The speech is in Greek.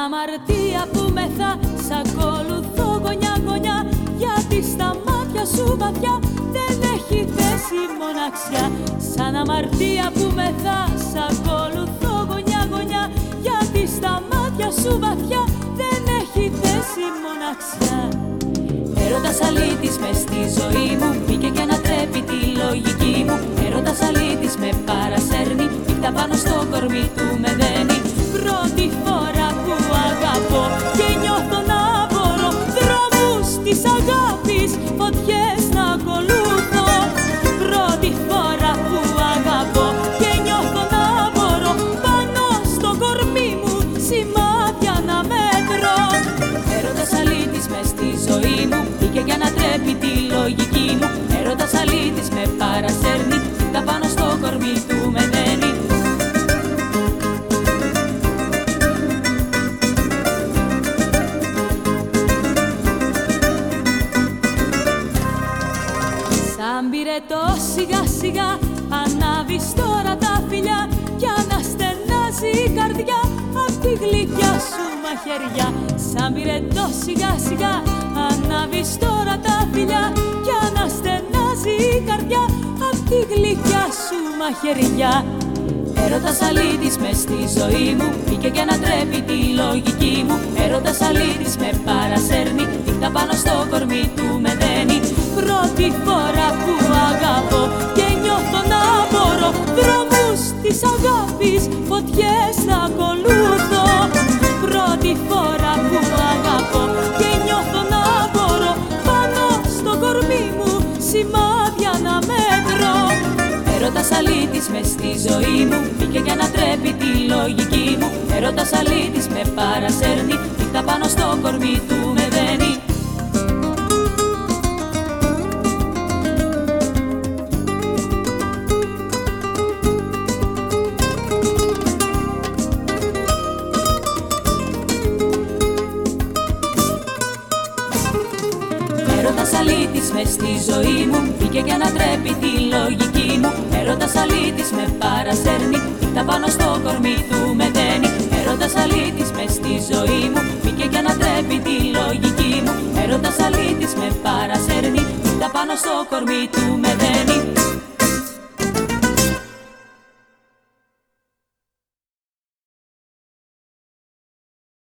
Σαν αμαρτία που μεθά Σ' ακολουθώ γωνιά γωνιά. Γιατί στα μάτια σου βαθιά Δεν έχει θέση μοναξιά. Σαν αμαρτία που μεθά Σ' ακολουθώ γωνιά γωνιά. Γιατί στα μάτια σου βαθιά Δεν έχει θέση μοναξιά. Έρωτας αλήτης μες στη ζωή μου Μπήκε και ανατρέπει τη λογική μου. Έρωτας αλήτης με παρασέρνει Νύχτα πάνω στο κορμί του πυρετό σιγά σιγά ανάβεις τώρα τα φιλιά Κι αναστενάζει η καρδιά. Απ' τη γλυκιά σου μαχαιριά Σαν πυρετό σιγά σιγά ανάβεις τώρα τα φιλιά Κι αναστενάζει η καρδιά. Απ' τη γλυκιά σου μαχαιριά. Έρωτας αλήτης μες στη ζωή μου Μπήκε και ανατρέπει τη λογική μου. Έρωτας αλήτης με παρασέρνει Φωτιές να ακολουθώ. Πρώτη φορά που αγαπώ Και νιώθω να μπορώ Πάνω στο κορμί μου Σημάδια να μέτρω Έρωτας αλήτης μες στη ζωή μου Μπήκε και ανατρέπει τη λογική μου. Έρωτας αλήτης με παρασέρνει Νύχτα πάνω στο κορμί του αλήτης μες στη ζωή μου Μπήκε και ανατρέπει τη λογική μου. Έρωτας αλήτης με παρασέρνει Τα πάνω στο κορμί του με δένει. Έρωτας αλήτης μες στη ζωή μου Μπήκε και ανατρέπει τη λογική μου. Έρωτας αλήτης με παρασέρνει Τα πάνω στο κορμί του με